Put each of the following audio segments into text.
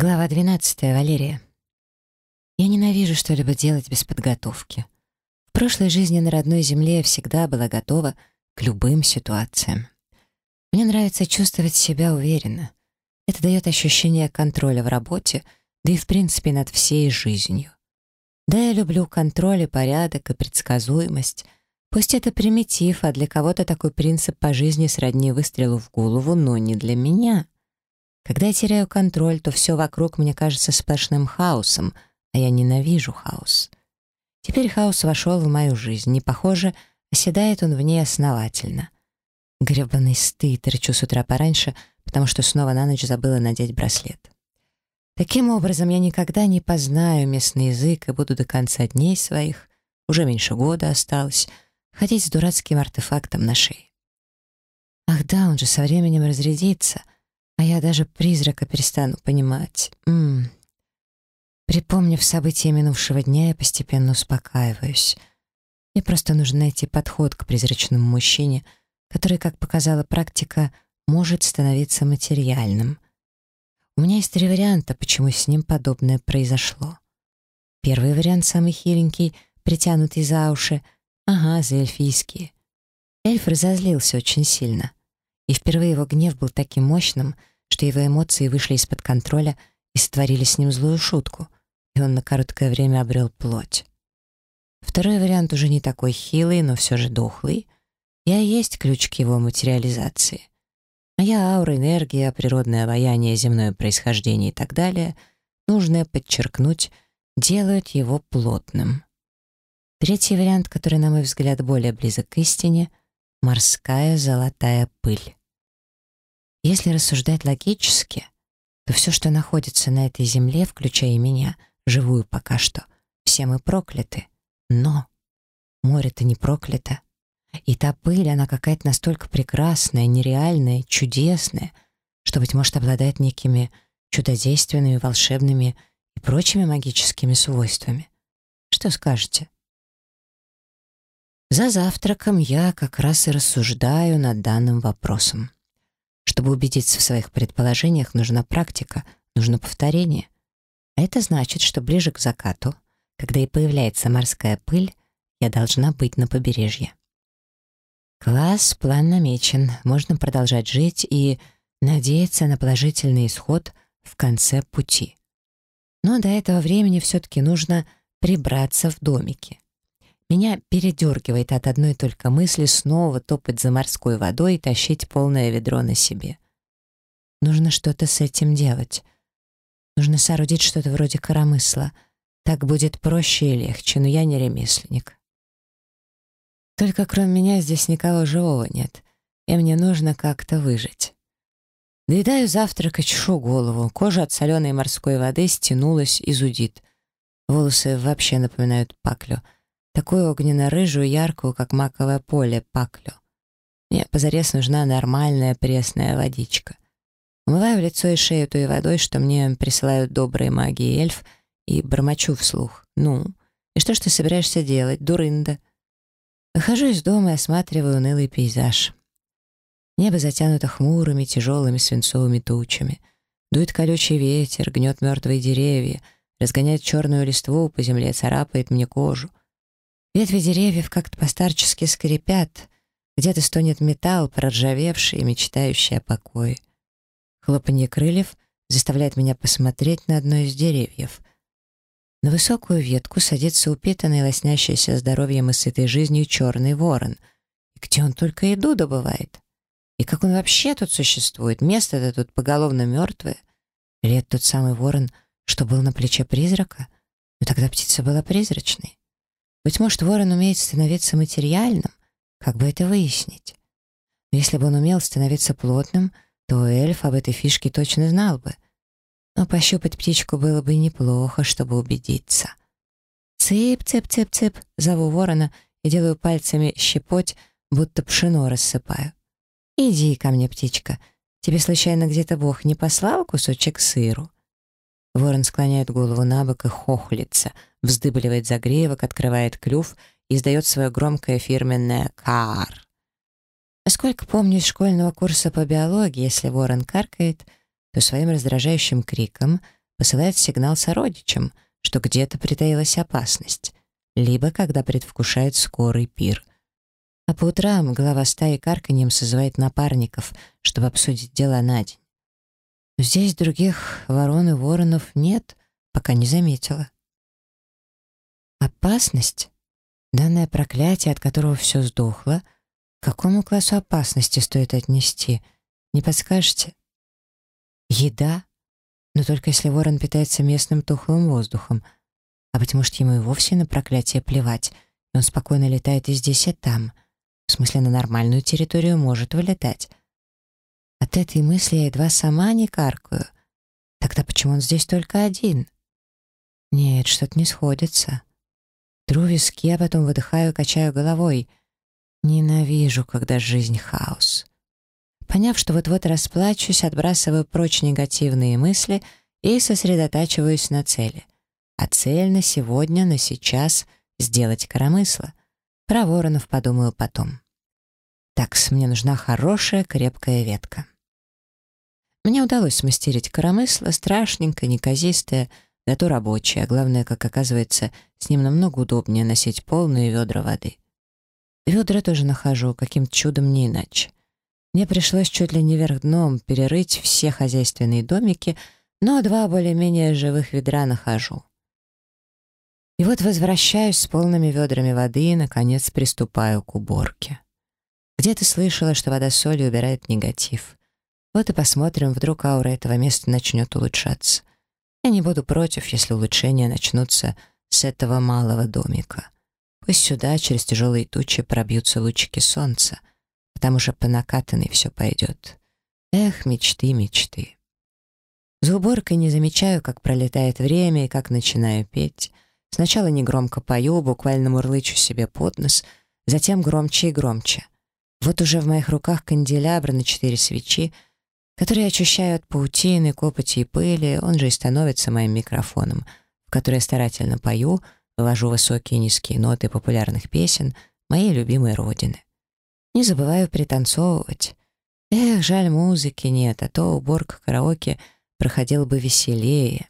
Глава 12. Валерия. Я ненавижу что-либо делать без подготовки. В прошлой жизни на родной земле я всегда была готова к любым ситуациям. Мне нравится чувствовать себя уверенно. Это дает ощущение контроля в работе, да и в принципе над всей жизнью. Да, я люблю контроль и порядок, и предсказуемость. Пусть это примитив, а для кого-то такой принцип по жизни сродни выстрелу в голову, но не для меня — когда я теряю контроль, то все вокруг мне кажется сплошным хаосом, а я ненавижу хаос. Теперь хаос вошел в мою жизнь, и, похоже, оседает он в ней основательно. Гребаный стыд, рычу с утра пораньше, потому что снова на ночь забыла надеть браслет. Таким образом, я никогда не познаю местный язык и буду до конца дней своих, уже меньше года осталось, ходить с дурацким артефактом на шее. Ах да, он же со временем разрядится — а я даже призрака перестану понимать. М -м. Припомнив события минувшего дня, я постепенно успокаиваюсь. Мне просто нужно найти подход к призрачному мужчине, который, как показала практика, может становиться материальным. У меня есть три варианта, почему с ним подобное произошло. Первый вариант самый хиленький, притянутый за уши. Ага, за эльфийские. Эльф разозлился очень сильно. И впервые его гнев был таким мощным, что его эмоции вышли из-под контроля и сотворили с ним злую шутку, и он на короткое время обрел плоть. Второй вариант уже не такой хилый, но все же дохлый. Я и есть ключ к его материализации. Моя аура, энергия, природное обаяние, земное происхождение и так далее, нужное подчеркнуть, делают его плотным. Третий вариант, который, на мой взгляд, более близок к истине — морская золотая пыль. Если рассуждать логически, то все, что находится на этой земле, включая меня, живую пока что, все мы прокляты. Но море-то не проклято. И та пыль, она какая-то настолько прекрасная, нереальная, чудесная, что, быть может, обладает некими чудодейственными, волшебными и прочими магическими свойствами. Что скажете? За завтраком я как раз и рассуждаю над данным вопросом. Чтобы убедиться в своих предположениях, нужна практика, нужно повторение. А это значит, что ближе к закату, когда и появляется морская пыль, я должна быть на побережье. Класс, план намечен, можно продолжать жить и надеяться на положительный исход в конце пути. Но до этого времени все-таки нужно прибраться в домике. Меня передергивает от одной только мысли снова топать за морской водой и тащить полное ведро на себе. Нужно что-то с этим делать. Нужно соорудить что-то вроде коромысла. Так будет проще и легче, но я не ремесленник. Только кроме меня здесь никого живого нет, и мне нужно как-то выжить. Доедаю завтрак и чешу голову. Кожа от соленой морской воды стянулась и зудит. Волосы вообще напоминают паклю — такую огненно-рыжую, яркую, как маковое поле, паклю. Мне позарез нужна нормальная пресная водичка. Умываю лицо и шею той водой, что мне присылают добрые маги и эльф, и бормочу вслух. «Ну, и что ж ты собираешься делать, дурында?» Выхожу из дома и осматриваю унылый пейзаж. Небо затянуто хмурыми, тяжелыми свинцовыми тучами. Дует колючий ветер, гнет мертвые деревья, разгоняет черную листву по земле, царапает мне кожу. Ветви деревьев как-то постарчески скрипят, где-то стонет металл, проржавевший и мечтающий о покое. Хлопанье крыльев заставляет меня посмотреть на одно из деревьев. На высокую ветку садится упитанный, лоснящийся здоровьем и сытой жизнью черный ворон. И где он только еду добывает? И как он вообще тут существует? Место-то тут поголовно мертвое. Или это тот самый ворон, что был на плече призрака? Но тогда птица была призрачной. Быть может, ворон умеет становиться материальным? Как бы это выяснить? Если бы он умел становиться плотным, то эльф об этой фишке точно знал бы. Но пощупать птичку было бы неплохо, чтобы убедиться. «Цып, цып, цып, цып!» — зову ворона и делаю пальцами щепоть, будто пшено рассыпаю. «Иди ко мне, птичка. Тебе случайно где-то Бог не послал кусочек сыру?» Ворон склоняет голову на бок и хохлится, вздыбливает загривок, открывает клюв и издает свое громкое фирменное «кар». Насколько помню из школьного курса по биологии, если ворон каркает, то своим раздражающим криком посылает сигнал сородичам, что где-то притаилась опасность, либо когда предвкушает скорый пир. А по утрам глава стаи карканьем созывает напарников, чтобы обсудить дела на день. Здесь других ворон и воронов нет, пока не заметила. Опасность? Данное проклятие, от которого все сдохло, к какому классу опасности стоит отнести? Не подскажете? Еда? Но только если ворон питается местным тухлым воздухом. А быть может, ему и вовсе на проклятие плевать, и он спокойно летает и здесь, и там. В смысле, на нормальную территорию может вылетать. От этой мысли я едва сама не каркаю. Тогда почему он здесь только один? Нет, что-то не сходится. Тру виски, а потом выдыхаю, качаю головой. Ненавижу, когда жизнь хаос. Поняв, что вот-вот расплачусь, отбрасываю прочь негативные мысли и сосредотачиваюсь на цели. А цель на сегодня, на сейчас — сделать коромысло. Про воронов подумаю потом. Такс, мне нужна хорошая крепкая ветка. Мне удалось смастерить коромысло, страшненькое, неказистое, зато рабочее, а главное, как оказывается, с ним намного удобнее носить полные ведра воды. Ведра тоже нахожу, каким-то чудом не иначе. Мне пришлось чуть ли не вверх дном перерыть все хозяйственные домики, но два более-менее живых ведра нахожу. И вот возвращаюсь с полными ведрами воды и, наконец, приступаю к уборке. Где-то слышала, что вода с солью убирает негатив. Вот и посмотрим, вдруг аура этого места начнет улучшаться. Я не буду против, если улучшения начнутся с этого малого домика. Пусть сюда через тяжелые тучи пробьются лучики солнца, потому что по накатанной все пойдет. Эх, мечты, мечты. За уборкой не замечаю, как пролетает время и как начинаю петь. Сначала негромко пою, буквально мурлычу себе под нос, затем громче и громче. Вот уже в моих руках канделябр на четыре свечи — который очищаю от паутины, копоти и пыли, он же и становится моим микрофоном, в который я старательно пою, вывожу высокие и низкие ноты популярных песен моей любимой родины. Не забываю пританцовывать. Эх, жаль, музыки нет, а то уборка караоке проходила бы веселее.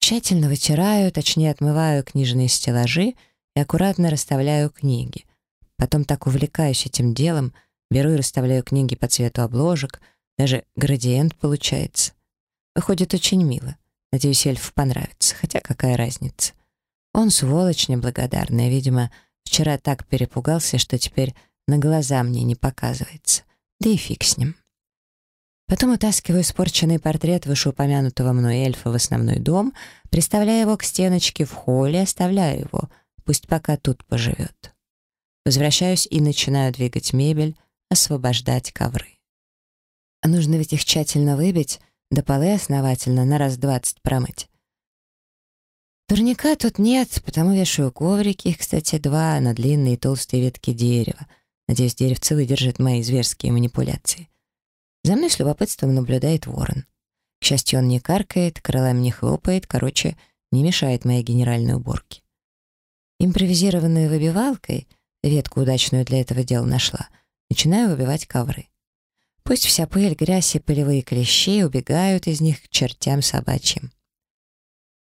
Тщательно вытираю, точнее отмываю книжные стеллажи и аккуратно расставляю книги. Потом так увлекаюсь этим делом, беру и расставляю книги по цвету обложек — даже градиент получается. Выходит очень мило. Надеюсь, эльфу понравится, хотя какая разница. Он сволочь неблагодарная, видимо, вчера так перепугался, что теперь на глаза мне не показывается. Да и фиг с ним. Потом утаскиваю испорченный портрет вышеупомянутого мной эльфа в основной дом, приставляю его к стеночке в холле, оставляю его, пусть пока тут поживет. Возвращаюсь и начинаю двигать мебель, освобождать ковры. Нужно ведь их тщательно выбить, да полы основательно на раз двадцать промыть. Турника тут нет, потому вешаю коврики, их, кстати, два, на длинные толстые ветки дерева. Надеюсь, деревце выдержит мои зверские манипуляции. За мной с любопытством наблюдает ворон. К счастью, он не каркает, крылами не хлопает, короче, не мешает моей генеральной уборке. Импровизированной выбивалкой, ветку удачную для этого дела нашла, начинаю выбивать ковры. Пусть вся пыль, грязь и пылевые клещи убегают из них к чертям собачьим.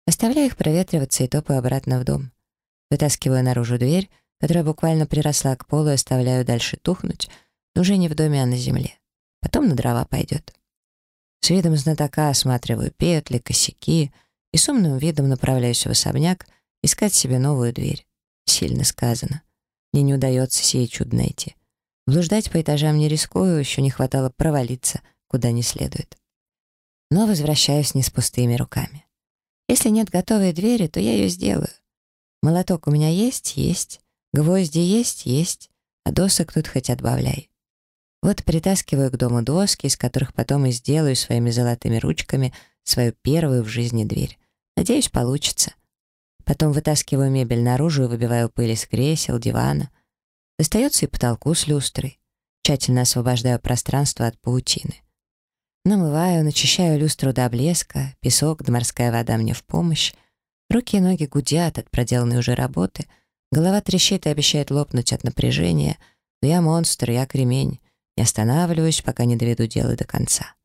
Оставляю их проветриваться и топаю обратно в дом. Вытаскиваю наружу дверь, которая буквально приросла к полу и оставляю дальше тухнуть, но уже не в доме, а на земле. Потом на дрова пойдет. С видом знатока осматриваю петли, косяки и с умным видом направляюсь в особняк искать себе новую дверь. Сильно сказано. Мне не удается сие чудо найти. Блуждать по этажам не рискую, еще не хватало провалиться, куда не следует. Но возвращаюсь не с пустыми руками. Если нет готовой двери, то я ее сделаю. Молоток у меня есть? Есть. Гвозди есть? Есть. А досок тут хоть отбавляй. Вот притаскиваю к дому доски, из которых потом и сделаю своими золотыми ручками свою первую в жизни дверь. Надеюсь, получится. Потом вытаскиваю мебель наружу и выбиваю пыль из кресел, дивана. Достается и потолку с люстрой. Тщательно освобождаю пространство от паутины. Намываю, начищаю люстру до блеска, песок да морская вода мне в помощь. Руки и ноги гудят от проделанной уже работы, голова трещит и обещает лопнуть от напряжения, но я монстр, я кремень, не останавливаюсь, пока не доведу дело до конца.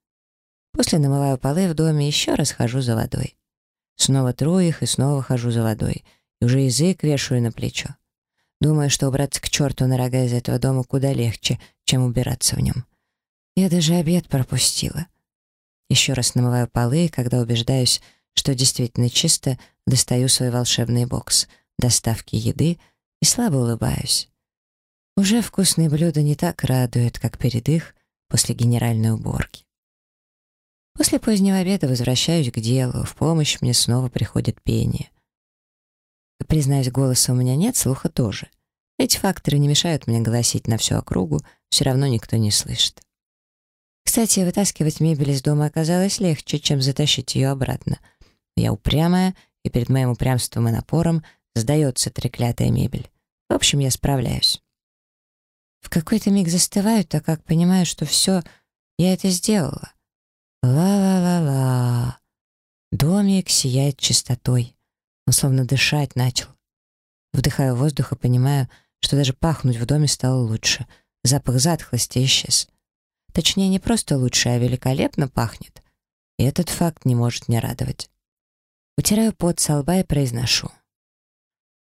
После намываю полы в доме, еще раз хожу за водой. Снова тру их и снова хожу за водой. И уже язык вешаю на плечо. Думаю, что убраться к черту на рога из этого дома куда легче, чем убираться в нем. Я даже обед пропустила. Еще раз намываю полы, и когда убеждаюсь, что действительно чисто, достаю свой волшебный бокс доставки еды и слабо улыбаюсь. Уже вкусные блюда не так радуют, как перед их после генеральной уборки. После позднего обеда возвращаюсь к делу, в помощь мне снова приходит пение. Признаюсь, голоса у меня нет, слуха тоже. Эти факторы не мешают мне голосить на всю округу, все равно никто не слышит. Кстати, вытаскивать мебель из дома оказалось легче, чем затащить ее обратно. Я упрямая, и перед моим упрямством и напором сдается треклятая мебель. В общем, я справляюсь. В какой-то миг застываю, так как понимаю, что все, я это сделала. Ла-ла-ла-ла. Домик сияет чистотой. Он словно дышать начал. Вдыхаю воздух и понимаю, что даже пахнуть в доме стало лучше. Запах затхлости исчез. Точнее, не просто лучше, а великолепно пахнет. И этот факт не может не радовать. Утираю пот со лба и произношу.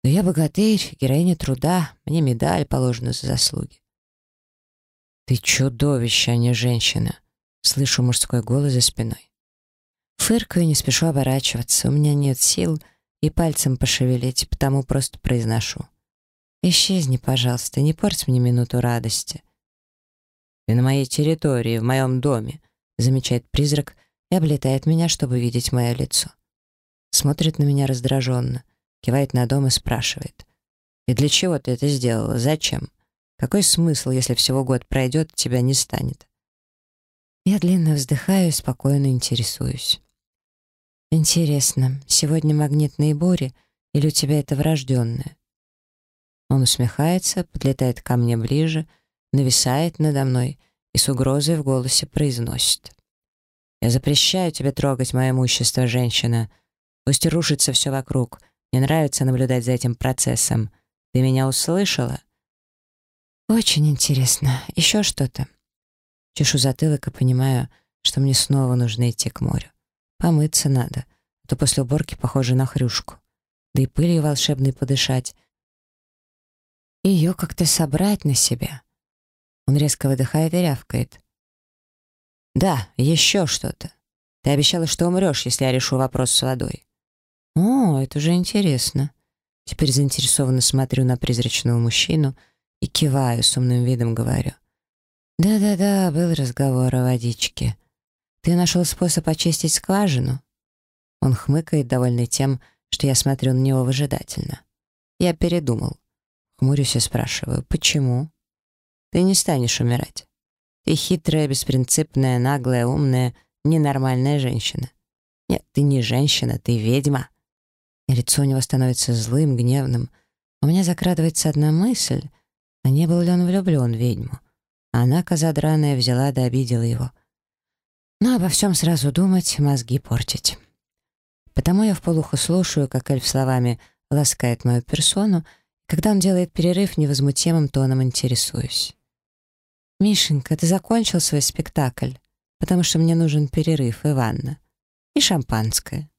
Но я богатырь, героиня труда, мне медаль положена за заслуги. «Ты чудовище, а не женщина!» Слышу мужской голос за спиной. Фыркаю, не спешу оборачиваться. У меня нет сил и пальцем пошевелить, потому просто произношу. «Исчезни, пожалуйста, не порть мне минуту радости». «Ты на моей территории, в моем доме», — замечает призрак и облетает меня, чтобы видеть мое лицо. Смотрит на меня раздраженно, кивает на дом и спрашивает. «И для чего ты это сделала? Зачем? Какой смысл, если всего год пройдет, тебя не станет?» Я длинно вздыхаю и спокойно интересуюсь. «Интересно, сегодня магнитные бури или у тебя это врожденное?» Он усмехается, подлетает ко мне ближе, нависает надо мной и с угрозой в голосе произносит. «Я запрещаю тебе трогать мое имущество, женщина. Пусть рушится все вокруг. Мне нравится наблюдать за этим процессом. Ты меня услышала?» «Очень интересно. Еще что-то?» Чешу затылок и понимаю, что мне снова нужно идти к морю. Помыться надо, а то после уборки похоже на хрюшку. Да и пылью волшебной подышать. Ее как-то собрать на себя. Он резко выдыхает и рявкает. «Да, еще что-то. Ты обещала, что умрешь, если я решу вопрос с водой». «О, это уже интересно». Теперь заинтересованно смотрю на призрачного мужчину и киваю, с умным видом говорю. «Да-да-да, был разговор о водичке. Ты нашел способ очистить скважину?» Он хмыкает, довольный тем, что я смотрю на него выжидательно. Я передумал. Хмурюсь и спрашиваю, почему? Ты не станешь умирать. Ты хитрая, беспринципная, наглая, умная, ненормальная женщина. Нет, ты не женщина, ты ведьма. И лицо у него становится злым, гневным. У меня закрадывается одна мысль, а не был ли он влюблен в ведьму? Она, коза драная, взяла да обидела его. Но обо всем сразу думать, мозги портить. Потому я вполуху слушаю, как эльф словами ласкает мою персону, когда он делает перерыв, невозмутимым тоном интересуюсь. «Мишенька, ты закончил свой спектакль? Потому что мне нужен перерыв и ванна. И шампанское».